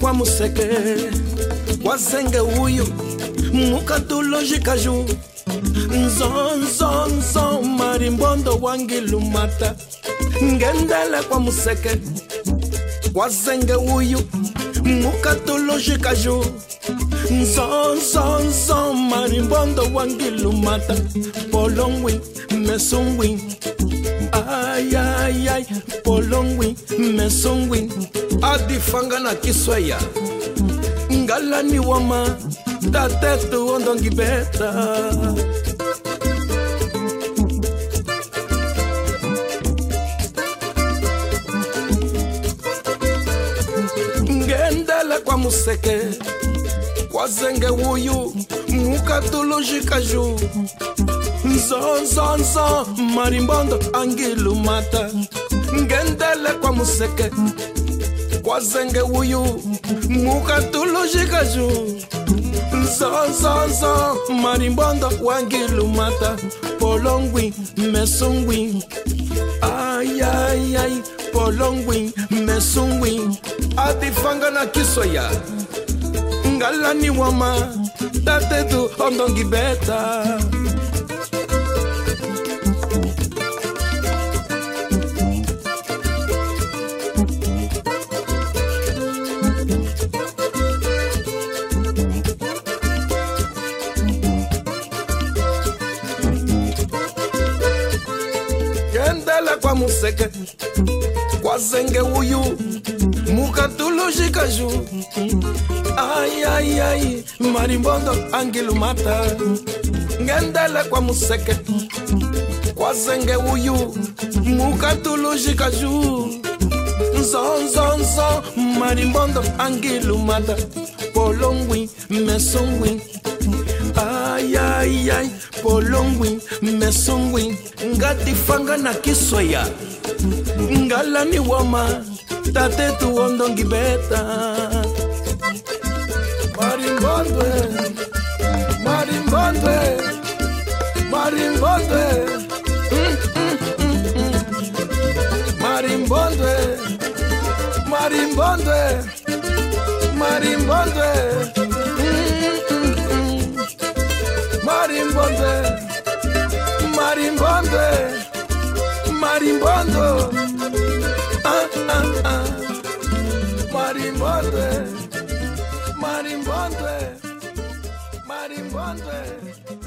kwa museke. Wazenge uyu mukatulojikaju nzonzonzo marimbondo wangilumata ngendele kwa museke. Wazenge uyu Son, son, son, marimbondo, guanguilumata, polongwin, mesungwin. Ay, ay, ay, polongwin, mesungwin. Adifanga na kiswaya, ngalani wama, tatetu ondongibeta. Ngendele kwa museke, kwazenge uyu mukatulujikaju nzonzonzo marimbondo angilumata ngendele kwa museke. Kwazenge uyu mukatulujikaju nzonzonzo marimbondo wangilumata polongwi mesongwi. Ayayay polongwi mesongwi. Adifanga na kisoya ngalani wama tatetu ondongibeta kendele kwa museke kwazenge uyu mukatulujikaju ayayay marimbondo angilumata ngendele kwa museke. Kwazenge uyu. Mukatulujikaju nzonzonzo marimbondo angilumata polongwi mesongwi. Ayayay polongwi mesongwi. Ngatifanga na kisoya ngalani wama tatetu ondongibeta marimbondwe marimbondwe marimbondwe Mm, mm, mm, marimbondwe marimbondwe marimbondwe marimbondwe marimbondwe marimbondwe marimbondwe marimbondwe ay